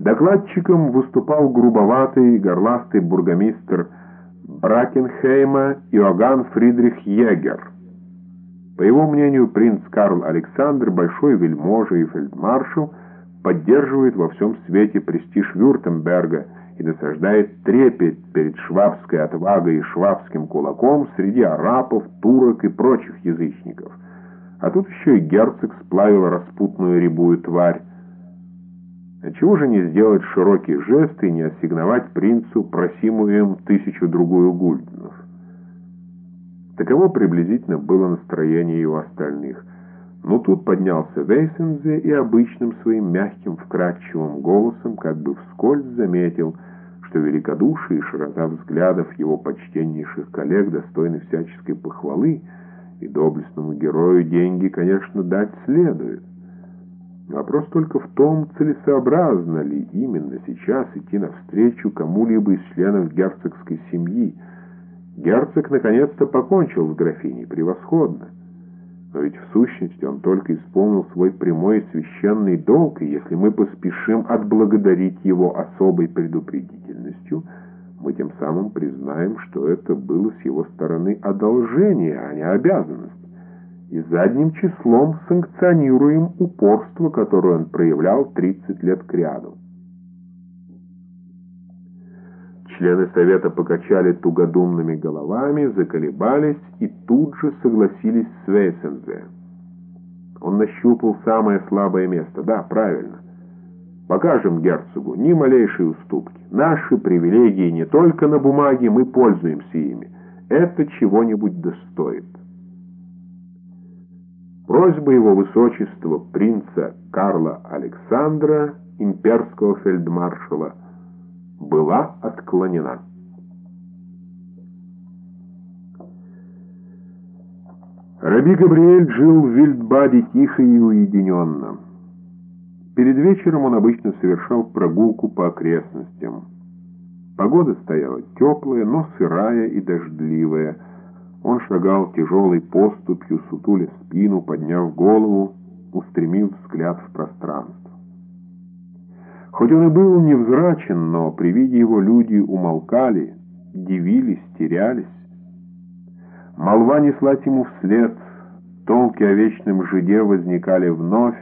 Докладчиком выступал грубоватый горластый бургомистр Бракенхейма Иоганн Фридрих Егер. По его мнению, принц Карл Александр, большой вельможа и фельдмаршал, поддерживает во всем свете престиж Вюртемберга и насаждает трепет перед швабской отвагой и швабским кулаком среди арапов, турок и прочих язычников. А тут еще и герцог сплавил распутную рябую тварь. А чего же не сделать широкий жест и не ассигновать принцу просимую им тысячу-другую гульденов? Таково приблизительно было настроение и у остальных. Но тут поднялся Вейсензе и обычным своим мягким, вкрадчивым голосом как бы вскользь заметил, что великодушие и широта взглядов его почтеннейших коллег достойны всяческой похвалы, и доблестному герою деньги, конечно, дать следует. Вопрос только в том, целесообразно ли именно сейчас идти навстречу кому-либо из членов герцогской семьи, Герцог наконец-то покончил с графиней превосходно. Но ведь в сущности он только исполнил свой прямой и священный долг, и если мы поспешим отблагодарить его особой предупредительностью, мы тем самым признаем, что это было с его стороны одолжение, а не обязанность, и задним числом санкционируем упорство, которое он проявлял 30 лет кряду. Члены совета покачали тугодумными головами, заколебались и тут же согласились с Вейсензе. Он нащупал самое слабое место. Да, правильно. Покажем герцогу ни малейшей уступки. Наши привилегии не только на бумаге, мы пользуемся ими. Это чего-нибудь достоит. Просьба его высочества принца Карла Александра, имперского фельдмаршала, была отклонена. Раби Габриэль жил в Вильдбаде тихо и уединенно. Перед вечером он обычно совершал прогулку по окрестностям. Погода стояла теплая, но сырая и дождливая. Он шагал тяжелой поступью, сутуля спину, подняв голову, устремив взгляд в пространство. Хоть он и был невзрачен, но при виде его люди умолкали, дивились, терялись. Молва неслась ему вслед, толки о вечном жиде возникали вновь,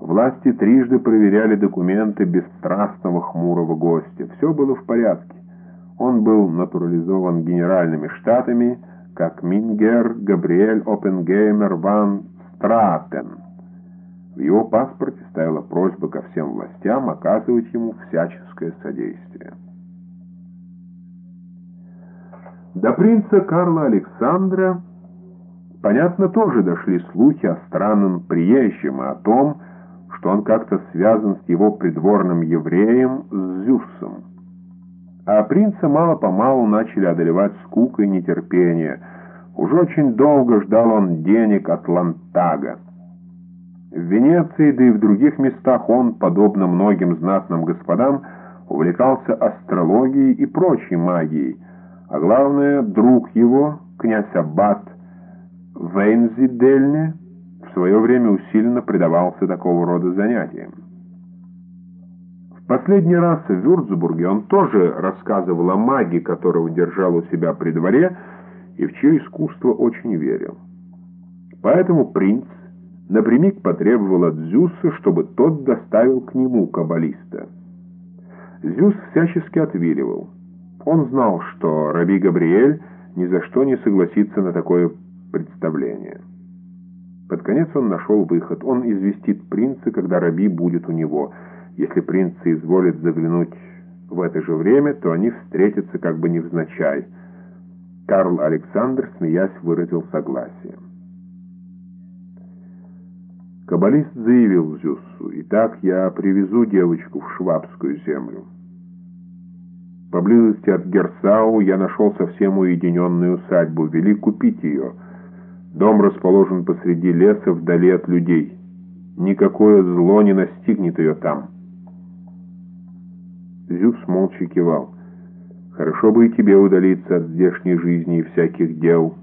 власти трижды проверяли документы бесстрастного хмурого гостя. Все было в порядке. Он был натурализован генеральными штатами, как Мингер Габриэль Оппенгеймер ван Стратен. В его паспорте стояла просьба ко всем властям оказывать ему всяческое содействие. До принца Карла Александра, понятно, тоже дошли слухи о странном приезжем и о том, что он как-то связан с его придворным евреем Зюссом. А принца мало-помалу начали одолевать скука и нетерпение. Уже очень долго ждал он денег от Лантага. В Венеции, да и в других местах он, подобно многим знатным господам, увлекался астрологией и прочей магией, а главное, друг его, князь Аббат Вейнзидельне, в свое время усиленно предавался такого рода занятиям. Последний раз в Вюрцбурге он тоже рассказывал о магии, которого держал у себя при дворе, и в чье искусство очень верил. Поэтому принц напрямик потребовал от Зюса, чтобы тот доставил к нему каббалиста. Зюс всячески отвиливал. Он знал, что Раби Габриэль ни за что не согласится на такое представление. Под конец он нашел выход. Он известит принца, когда Раби будет у него. Если принц изволит заглянуть в это же время, то они встретятся как бы невзначай. Карл Александр, смеясь, выразил согласие. Каббалист заявил Зюссу, «Итак, я привезу девочку в Швабскую землю». Поблизости от Герсау я нашел совсем уединенную усадьбу, вели купить ее. Дом расположен посреди леса, вдали от людей. Никакое зло не настигнет ее там. Зюс молча кивал. «Хорошо бы и тебе удалиться от здешней жизни и всяких дел»,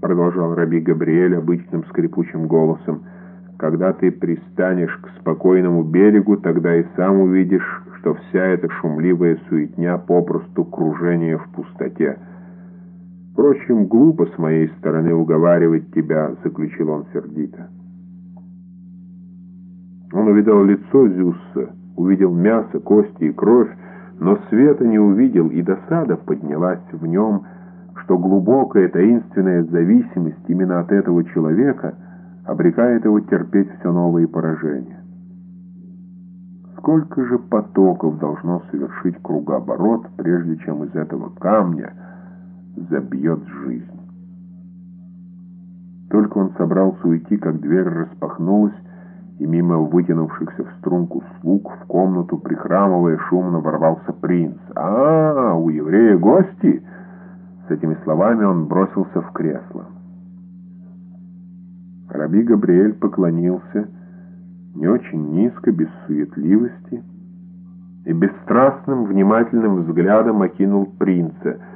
продолжал Раби Габриэль обычным скрипучим голосом. Когда ты пристанешь к спокойному берегу, тогда и сам увидишь, что вся эта шумливая суетня попросту кружение в пустоте. Впрочем, глупо с моей стороны уговаривать тебя, заключил он сердито. Он увидел лицо Зюсса, увидел мясо, кости и кровь, но света не увидел, и досада поднялась в нем, что глубокая таинственная зависимость именно от этого человека обрекает его терпеть все новые поражения. Сколько же потоков должно совершить кругооборот, прежде чем из этого камня забьет жизнь? Только он собрался уйти, как дверь распахнулась, и мимо вытянувшихся в струнку слуг в комнату, прихрамывая, шумно ворвался принц. «А, у еврея гости!» С этими словами он бросился в кресло. Раби Габриэль поклонился не очень низко, без суетливости, и бесстрастным, внимательным взглядом окинул принца —